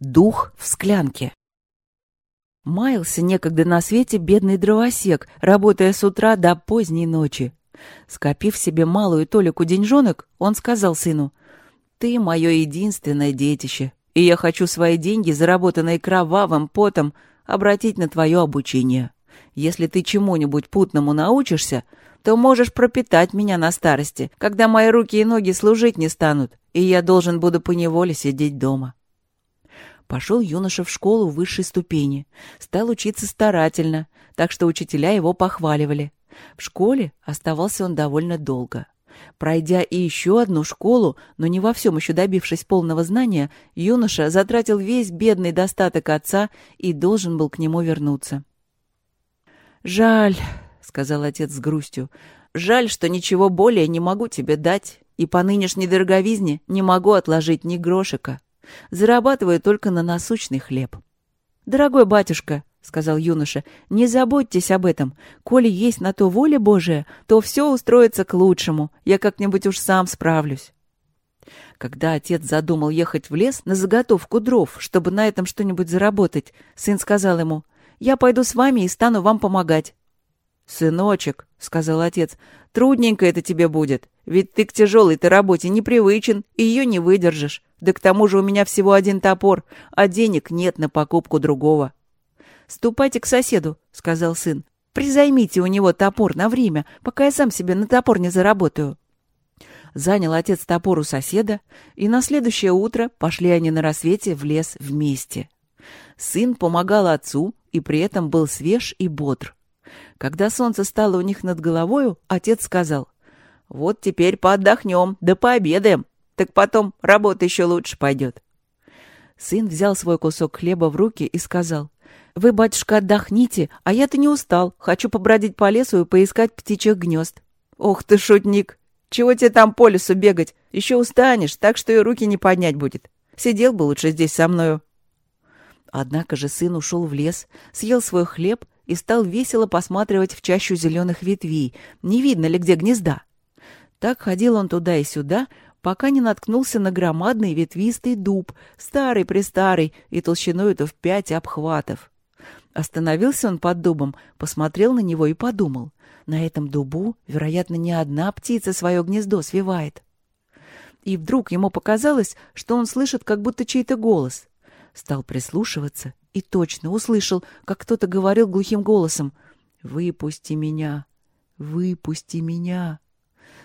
Дух в склянке. Маялся некогда на свете бедный дровосек, работая с утра до поздней ночи. Скопив себе малую толику деньжонок, он сказал сыну, «Ты мое единственное детище, и я хочу свои деньги, заработанные кровавым потом, обратить на твое обучение. Если ты чему-нибудь путному научишься, то можешь пропитать меня на старости, когда мои руки и ноги служить не станут, и я должен буду поневоле сидеть дома». Пошел юноша в школу высшей ступени. Стал учиться старательно, так что учителя его похваливали. В школе оставался он довольно долго. Пройдя и еще одну школу, но не во всем еще добившись полного знания, юноша затратил весь бедный достаток отца и должен был к нему вернуться. «Жаль», — сказал отец с грустью, — «жаль, что ничего более не могу тебе дать, и по нынешней дороговизне не могу отложить ни грошика». Зарабатываю только на насущный хлеб. «Дорогой батюшка», — сказал юноша, — «не заботьтесь об этом. Коли есть на то воля Божия, то все устроится к лучшему. Я как-нибудь уж сам справлюсь». Когда отец задумал ехать в лес на заготовку дров, чтобы на этом что-нибудь заработать, сын сказал ему, «Я пойду с вами и стану вам помогать». «Сыночек», — сказал отец, — «трудненько это тебе будет, ведь ты к тяжелой-то работе не привычен и ее не выдержишь. Да к тому же у меня всего один топор, а денег нет на покупку другого. «Ступайте к соседу», — сказал сын. «Призаймите у него топор на время, пока я сам себе на топор не заработаю». Занял отец топор у соседа, и на следующее утро пошли они на рассвете в лес вместе. Сын помогал отцу и при этом был свеж и бодр. Когда солнце стало у них над головою, отец сказал, «Вот теперь поотдохнем, да пообедаем, так потом работа еще лучше пойдет. Сын взял свой кусок хлеба в руки и сказал, «Вы, батюшка, отдохните, а я-то не устал. Хочу побродить по лесу и поискать птичьих гнезд». «Ох ты, шутник! Чего тебе там по лесу бегать? Еще устанешь, так что и руки не поднять будет. Сидел бы лучше здесь со мною». Однако же сын ушел в лес, съел свой хлеб и стал весело посматривать в чащу зеленых ветвей, не видно ли где гнезда. Так ходил он туда и сюда, пока не наткнулся на громадный ветвистый дуб, старый-престарый и толщиной-то в пять обхватов. Остановился он под дубом, посмотрел на него и подумал. На этом дубу, вероятно, не одна птица свое гнездо свивает. И вдруг ему показалось, что он слышит как будто чей-то голос. Стал прислушиваться и точно услышал, как кто-то говорил глухим голосом «Выпусти меня! Выпусти меня!»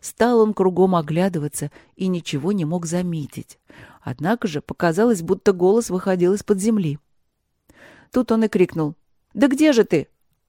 Стал он кругом оглядываться и ничего не мог заметить. Однако же показалось, будто голос выходил из-под земли. Тут он и крикнул. «Да где же ты?»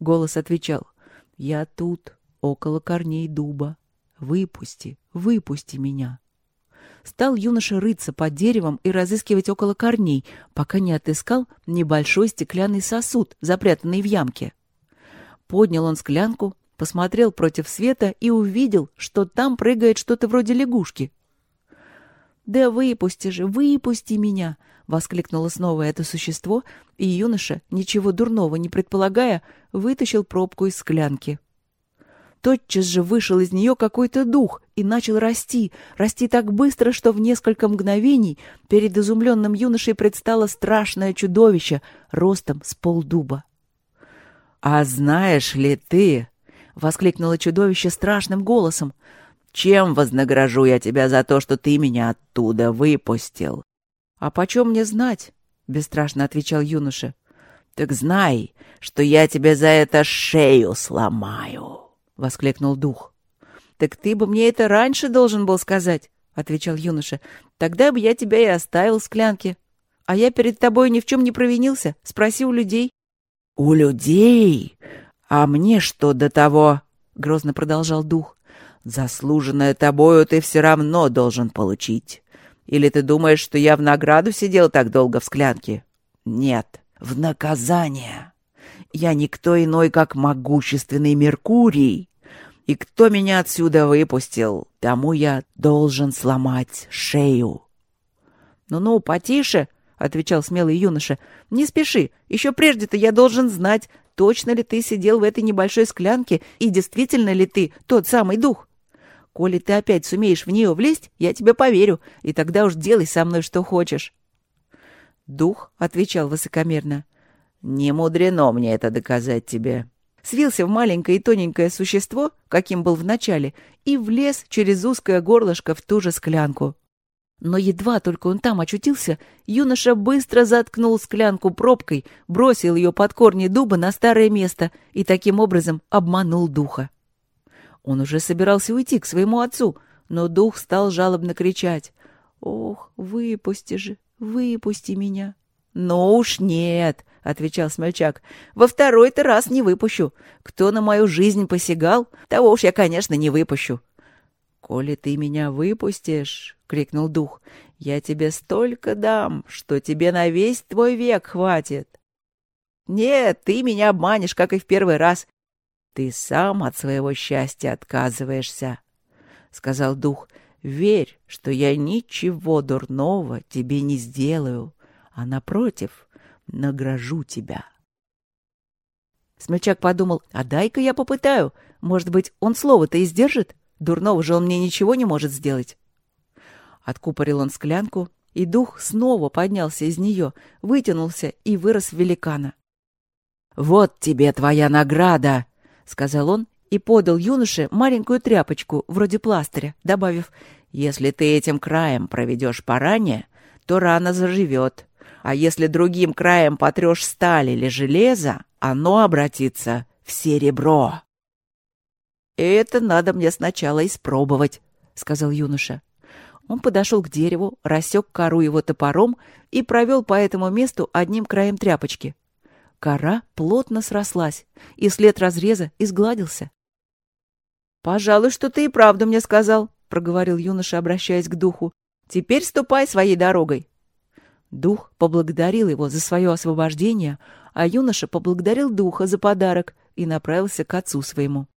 Голос отвечал. «Я тут, около корней дуба. Выпусти, выпусти меня». Стал юноша рыться под деревом и разыскивать около корней, пока не отыскал небольшой стеклянный сосуд, запрятанный в ямке. Поднял он склянку, посмотрел против света и увидел, что там прыгает что-то вроде лягушки. «Да выпусти же, выпусти меня!» — воскликнуло снова это существо, и юноша, ничего дурного не предполагая, вытащил пробку из склянки. Тотчас же вышел из нее какой-то дух и начал расти, расти так быстро, что в несколько мгновений перед изумленным юношей предстало страшное чудовище ростом с полдуба. «А знаешь ли ты, — воскликнуло чудовище страшным голосом. «Чем вознагражу я тебя за то, что ты меня оттуда выпустил?» «А почем мне знать?» — бесстрашно отвечал юноша. «Так знай, что я тебе за это шею сломаю!» — воскликнул дух. «Так ты бы мне это раньше должен был сказать!» — отвечал юноша. «Тогда бы я тебя и оставил в склянке. А я перед тобой ни в чем не провинился. Спроси у людей». «У людей? «А мне что до того?» — грозно продолжал дух. «Заслуженное тобою ты все равно должен получить. Или ты думаешь, что я в награду сидел так долго в склянке? Нет, в наказание. Я никто иной, как могущественный Меркурий. И кто меня отсюда выпустил, тому я должен сломать шею». «Ну-ну, потише», — отвечал смелый юноша. «Не спеши. Еще прежде-то я должен знать, точно ли ты сидел в этой небольшой склянке и действительно ли ты тот самый дух. Коли ты опять сумеешь в нее влезть, я тебе поверю, и тогда уж делай со мной что хочешь. Дух отвечал высокомерно. «Не мудрено мне это доказать тебе». Свился в маленькое и тоненькое существо, каким был вначале, и влез через узкое горлышко в ту же склянку. Но едва только он там очутился, юноша быстро заткнул склянку пробкой, бросил ее под корни дуба на старое место и таким образом обманул духа. Он уже собирался уйти к своему отцу, но дух стал жалобно кричать. «Ох, выпусти же, выпусти меня!» «Ну уж нет!» — отвечал смельчак. «Во второй-то раз не выпущу. Кто на мою жизнь посягал, того уж я, конечно, не выпущу. «Коли ты меня выпустишь, — крикнул дух, — я тебе столько дам, что тебе на весь твой век хватит». «Нет, ты меня обманешь, как и в первый раз. Ты сам от своего счастья отказываешься», — сказал дух. «Верь, что я ничего дурного тебе не сделаю, а, напротив, награжу тебя». Смельчак подумал, а дай-ка я попытаю. Может быть, он слово-то и сдержит? Дурного же он мне ничего не может сделать. Откупорил он склянку, и дух снова поднялся из нее, вытянулся и вырос в великана. «Вот тебе твоя награда!» — сказал он и подал юноше маленькую тряпочку, вроде пластыря, добавив, «Если ты этим краем проведешь по ране, то рана заживет, а если другим краем потрешь сталь или железо, оно обратится в серебро». «Это надо мне сначала испробовать», — сказал юноша. Он подошел к дереву, рассек кору его топором и провел по этому месту одним краем тряпочки. Кора плотно срослась, и след разреза изгладился. «Пожалуй, что ты и правду мне сказал», — проговорил юноша, обращаясь к духу. «Теперь ступай своей дорогой». Дух поблагодарил его за свое освобождение, а юноша поблагодарил духа за подарок и направился к отцу своему.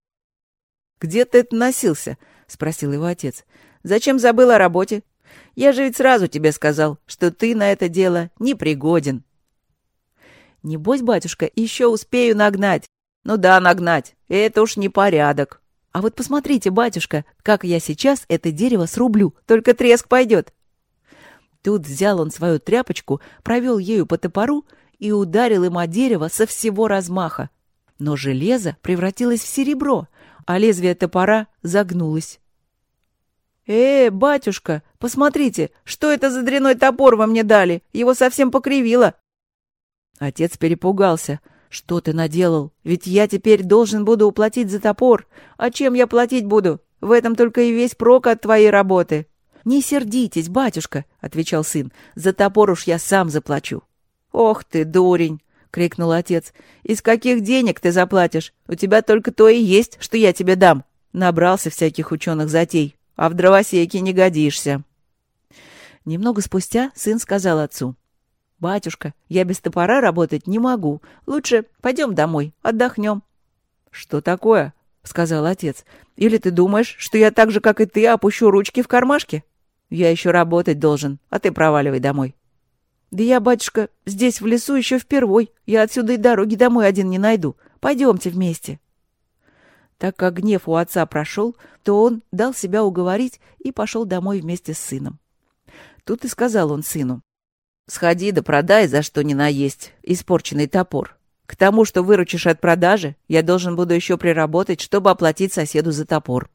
«Где ты это носился?» — спросил его отец. «Зачем забыл о работе? Я же ведь сразу тебе сказал, что ты на это дело непригоден». «Небось, батюшка, еще успею нагнать». «Ну да, нагнать. Это уж не порядок». «А вот посмотрите, батюшка, как я сейчас это дерево срублю, только треск пойдет». Тут взял он свою тряпочку, провел ею по топору и ударил им о дерево со всего размаха. Но железо превратилось в серебро — а лезвие топора загнулось. «Э, батюшка, посмотрите, что это за дряной топор вы мне дали? Его совсем покривило!» Отец перепугался. «Что ты наделал? Ведь я теперь должен буду уплатить за топор. А чем я платить буду? В этом только и весь прок от твоей работы». «Не сердитесь, батюшка», — отвечал сын. «За топор уж я сам заплачу». «Ох ты, дурень! — крикнул отец. «Из каких денег ты заплатишь? У тебя только то и есть, что я тебе дам. Набрался всяких ученых затей, а в дровосеке не годишься». Немного спустя сын сказал отцу. «Батюшка, я без топора работать не могу. Лучше пойдем домой, отдохнем». «Что такое?» — сказал отец. «Или ты думаешь, что я так же, как и ты, опущу ручки в кармашке? Я еще работать должен, а ты проваливай домой». «Да я, батюшка, здесь в лесу еще впервой. Я отсюда и дороги домой один не найду. Пойдемте вместе». Так как гнев у отца прошел, то он дал себя уговорить и пошел домой вместе с сыном. Тут и сказал он сыну. «Сходи да продай, за что ни наесть, испорченный топор. К тому, что выручишь от продажи, я должен буду еще приработать, чтобы оплатить соседу за топор».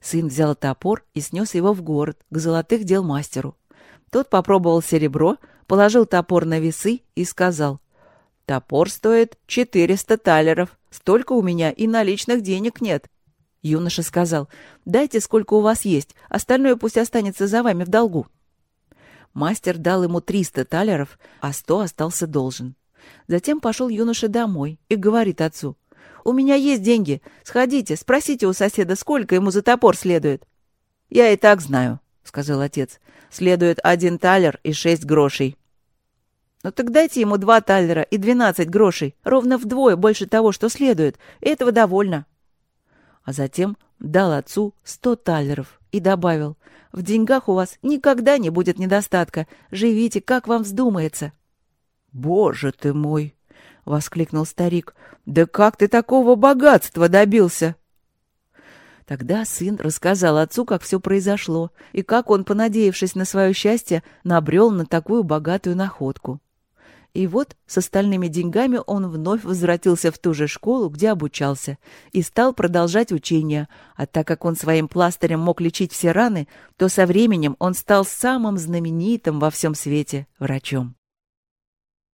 Сын взял топор и снес его в город, к золотых дел мастеру. Тот попробовал серебро, положил топор на весы и сказал, «Топор стоит четыреста талеров. Столько у меня и наличных денег нет». Юноша сказал, «Дайте, сколько у вас есть, остальное пусть останется за вами в долгу». Мастер дал ему триста талеров, а сто остался должен. Затем пошел юноша домой и говорит отцу, «У меня есть деньги. Сходите, спросите у соседа, сколько ему за топор следует». «Я и так знаю», — сказал отец следует один талер и шесть грошей. Ну так дайте ему два талера и двенадцать грошей, ровно вдвое больше того, что следует. Этого довольно. А затем дал отцу сто талеров и добавил, в деньгах у вас никогда не будет недостатка, живите, как вам вздумается. «Боже ты мой!» — воскликнул старик. «Да как ты такого богатства добился?» Тогда сын рассказал отцу, как все произошло, и как он, понадеявшись на свое счастье, набрел на такую богатую находку. И вот с остальными деньгами он вновь возвратился в ту же школу, где обучался, и стал продолжать учение, а так как он своим пластырем мог лечить все раны, то со временем он стал самым знаменитым во всем свете врачом.